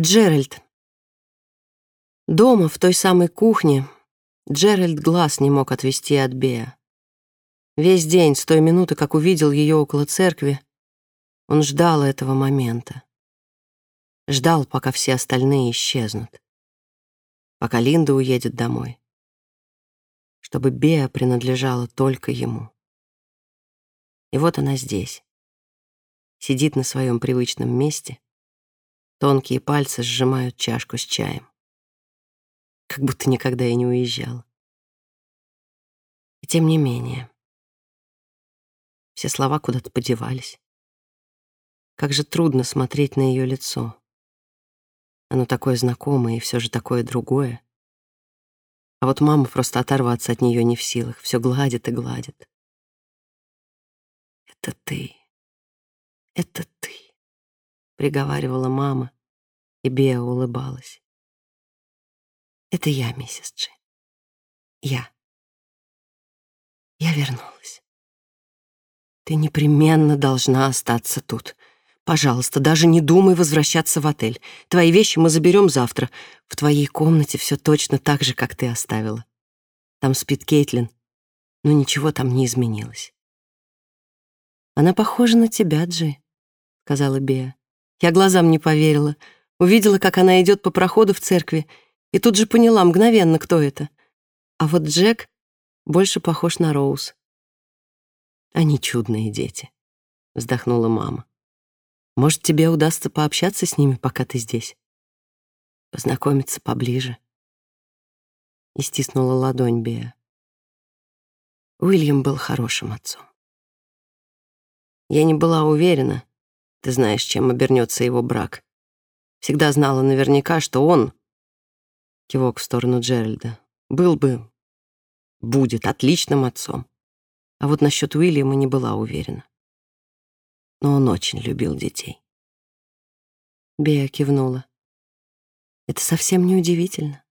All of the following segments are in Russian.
Джеральд. Дома, в той самой кухне, Джеральд глаз не мог отвести от Беа. Весь день, с той минуты, как увидел ее около церкви, он ждал этого момента. Ждал, пока все остальные исчезнут. Пока Линда уедет домой. Чтобы Беа принадлежала только ему. И вот она здесь. Сидит на своем привычном месте. Тонкие пальцы сжимают чашку с чаем как будто никогда и не уезжала. И тем не менее, все слова куда-то подевались. Как же трудно смотреть на ее лицо. Оно такое знакомое и все же такое другое. А вот мама просто оторваться от нее не в силах, все гладит и гладит. «Это ты, это ты», — приговаривала мама, и Беа улыбалась. Это я, миссис Джи. Я. Я вернулась. Ты непременно должна остаться тут. Пожалуйста, даже не думай возвращаться в отель. Твои вещи мы заберем завтра. В твоей комнате все точно так же, как ты оставила. Там спит Кейтлин, но ничего там не изменилось. Она похожа на тебя, Джи, сказала Беа. Я глазам не поверила. Увидела, как она идет по проходу в церкви, и тут же поняла мгновенно, кто это. А вот Джек больше похож на Роуз. «Они чудные дети», — вздохнула мама. «Может, тебе удастся пообщаться с ними, пока ты здесь? Познакомиться поближе?» И стиснула ладонь Беа. Уильям был хорошим отцом. Я не была уверена, ты знаешь, чем обернется его брак. Всегда знала наверняка, что он Кивок в сторону Джеральда. Был бы, будет отличным отцом. А вот насчет Уильяма не была уверена. Но он очень любил детей. Бея кивнула. Это совсем не удивительно.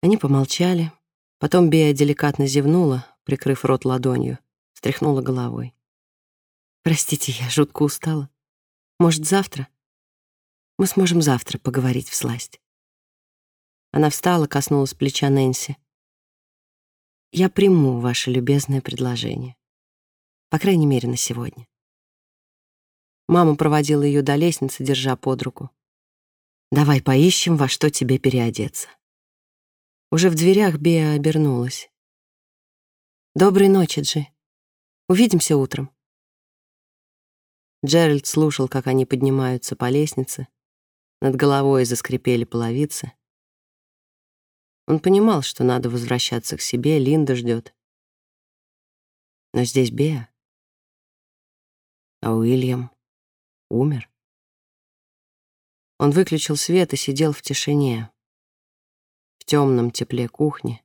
Они помолчали. Потом Бея деликатно зевнула, прикрыв рот ладонью, встряхнула головой. «Простите, я жутко устала. Может, завтра? Мы сможем завтра поговорить в сласть». Она встала, коснулась плеча Нэнси. «Я приму ваше любезное предложение. По крайней мере, на сегодня». Мама проводила ее до лестницы, держа под руку. «Давай поищем, во что тебе переодеться». Уже в дверях Беа обернулась. «Доброй ночи, Джи. Увидимся утром». Джеральд слушал, как они поднимаются по лестнице. Над головой заскрипели половицы. Он понимал, что надо возвращаться к себе, Линда ждет. Но здесь Беа. А Уильям умер. Он выключил свет и сидел в тишине, в темном тепле кухни.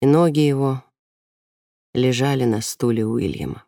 И ноги его лежали на стуле Уильяма.